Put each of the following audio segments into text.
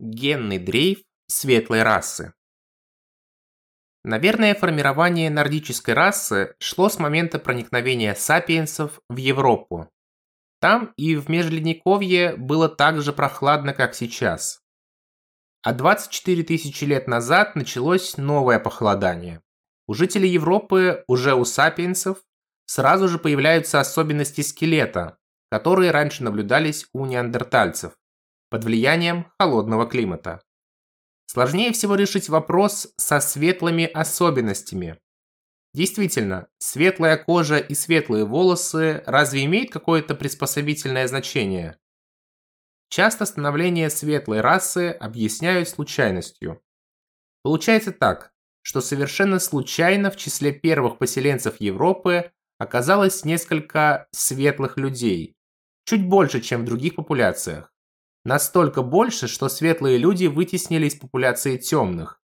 Генный дрейф светлой расы. Наверное, формирование нордической расы шло с момента проникновения сапиенсов в Европу. Там и в Межледниковье было так же прохладно, как сейчас. А 24 тысячи лет назад началось новое похолодание. У жителей Европы, уже у сапиенсов, сразу же появляются особенности скелета, которые раньше наблюдались у неандертальцев под влиянием холодного климата. Сложнее всего решить вопрос со светлыми особенностями. Действительно, светлая кожа и светлые волосы разве имеют какое-то приспособительное значение? Часто становление светлой расы объясняют случайностью. Получается так, что совершенно случайно в числе первых поселенцев Европы оказалось несколько светлых людей, чуть больше, чем в других популяциях. Настолько больше, что светлые люди вытеснили из популяции темных.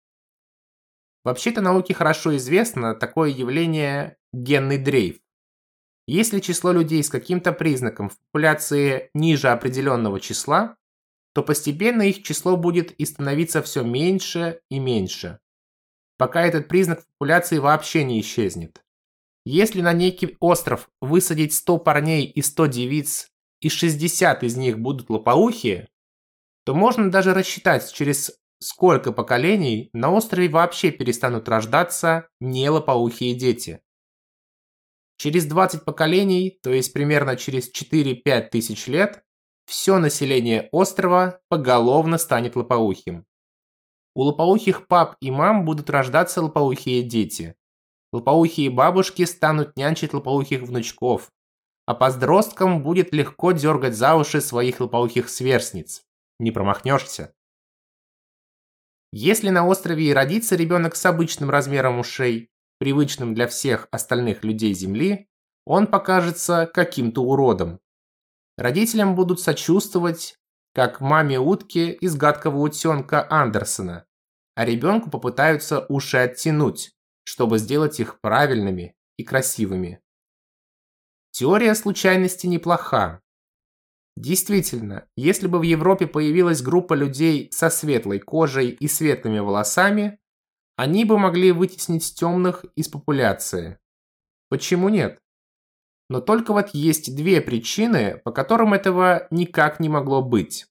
Вообще-то науке хорошо известно такое явление генный дрейф. Если число людей с каким-то признаком в популяции ниже определенного числа, то постепенно их число будет и становиться все меньше и меньше, пока этот признак в популяции вообще не исчезнет. Если на некий остров высадить 100 парней и 100 девиц и 60 из них будут лопоухие, то можно даже рассчитать, через сколько поколений на острове вообще перестанут рождаться не лопоухие дети. Через 20 поколений, то есть примерно через 4-5 тысяч лет, все население острова поголовно станет лопоухим. У лопоухих пап и мам будут рождаться лопоухие дети. Лопоухие бабушки станут нянчить лопоухих внучков, а подросткам будет легко дергать за уши своих лопоухих сверстниц. Не промахнешься. Если на острове и родится ребенок с обычным размером ушей, привычным для всех остальных людей Земли, он покажется каким-то уродом. Родителям будут сочувствовать, как маме утки из гадкого утенка Андерсона, а ребенку попытаются уши оттянуть, чтобы сделать их правильными и красивыми. Теория случайности неплоха. Действительно, если бы в Европе появилась группа людей со светлой кожей и светлыми волосами, они бы могли вытеснить темных из популяции. Почему нет? Но только вот есть две причины, по которым этого никак не могло быть.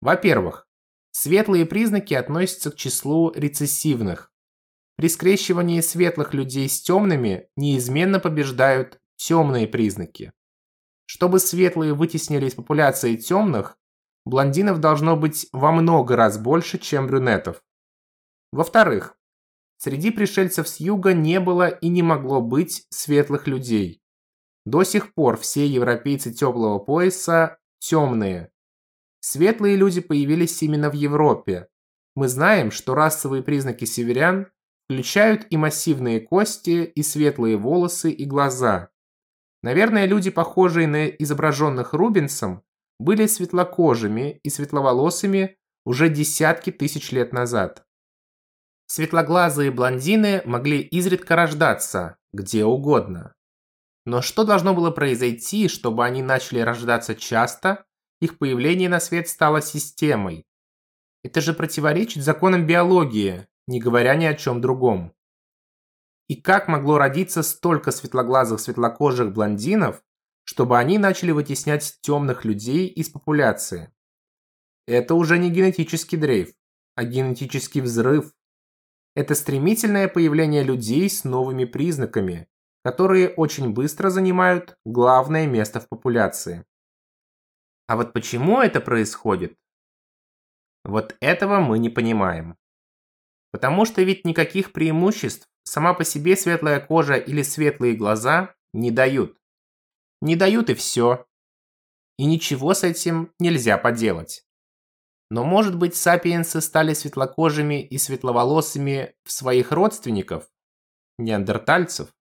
Во-первых, светлые признаки относятся к числу рецессивных. При скрещивании светлых людей с темными неизменно побеждают темные признаки. Чтобы светлые вытеснили из популяции темных, блондинов должно быть во много раз больше, чем брюнетов. Во-вторых, среди пришельцев с юга не было и не могло быть светлых людей. До сих пор все европейцы теплого пояса темные. Светлые люди появились именно в Европе. Мы знаем, что расовые признаки северян включают и массивные кости, и светлые волосы, и глаза. Наверное, люди, похожие на изображенных Рубенсом, были светлокожими и светловолосыми уже десятки тысяч лет назад. Светлоглазые блондины могли изредка рождаться где угодно. Но что должно было произойти, чтобы они начали рождаться часто, их появление на свет стало системой? Это же противоречит законам биологии, не говоря ни о чем другом. И как могло родиться столько светлоглазых светлокожих блондинов, чтобы они начали вытеснять темных людей из популяции? Это уже не генетический дрейф, а генетический взрыв. Это стремительное появление людей с новыми признаками, которые очень быстро занимают главное место в популяции. А вот почему это происходит? Вот этого мы не понимаем. Потому что ведь никаких преимуществ сама по себе светлая кожа или светлые глаза не дают. Не дают и все. И ничего с этим нельзя поделать. Но может быть сапиенсы стали светлокожими и светловолосыми в своих родственников, неандертальцев?